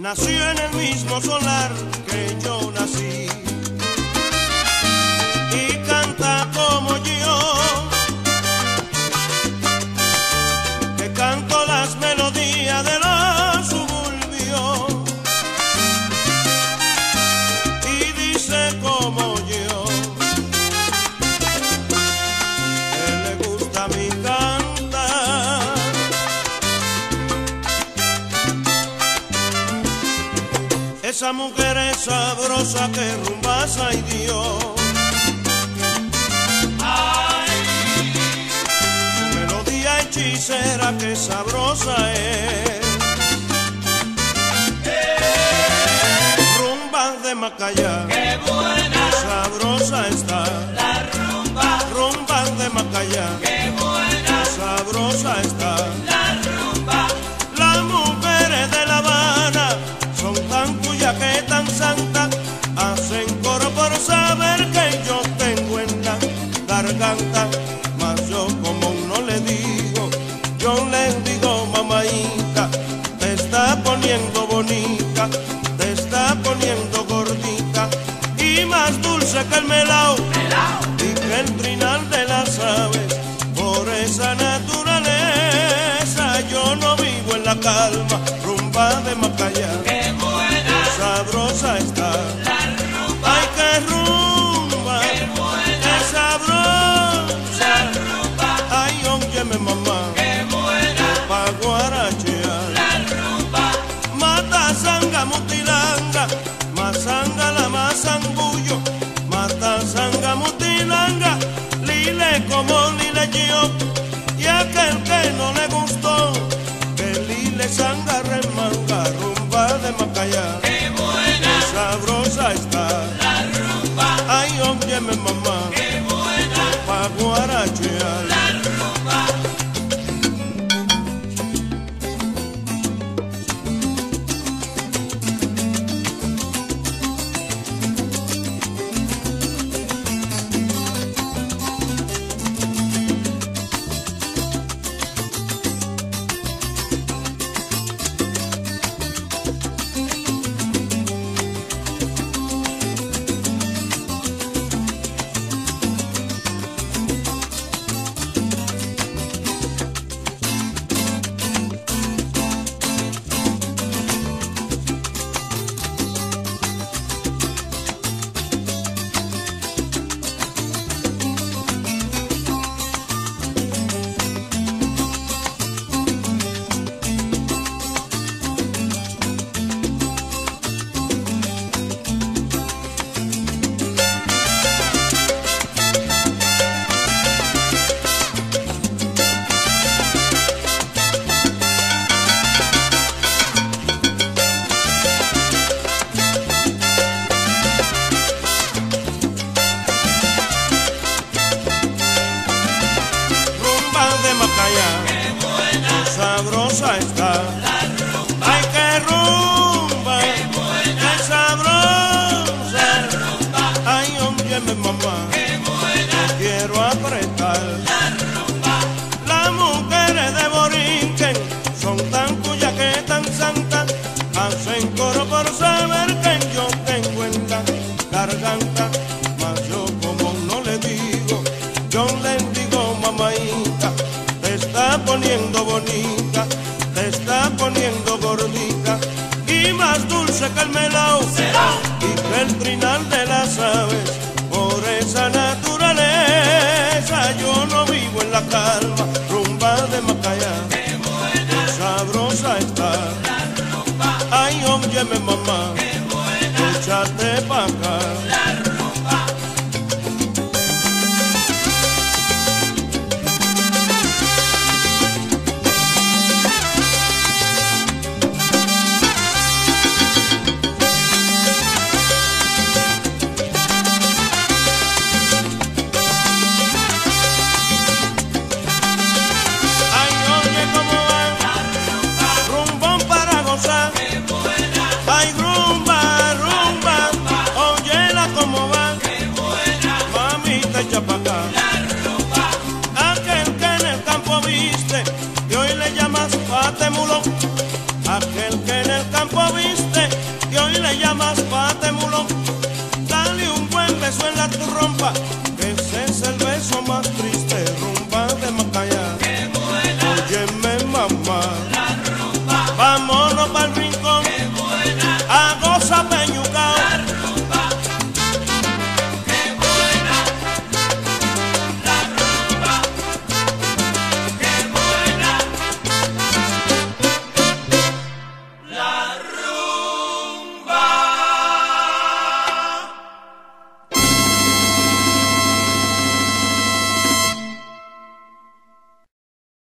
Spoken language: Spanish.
nació en el mismo solar que yo Esa mujer es sabrosa que rumbasa y Dios. Su melodía hechicera que sabrosa es. Rumba de Macaya. qué buena Sabrosa está. la rumba, Rumba de Macaya. Yo le digo mamaita, te está poniendo bonita, te está poniendo gordita y más dulce que el melao melao, y que el trinal de las aves. Por esa naturaleza yo no vivo en la calma, rumba de Macaya, qué buena sabrosa está. Mata sanga mutilanga, masanga la masangullo, mata sanga mutilanga, lile como lile yo, y aquel que no le gustó, yo le digo mamaita, te está poniendo bonita, te está poniendo gordita y más dulce que el melao. Y que el trinal de las aves. Por esa naturaleza yo no vivo en la calma, rumba de Macaya, qué sabrosa está. Ay, óyeme mamá, échate pa'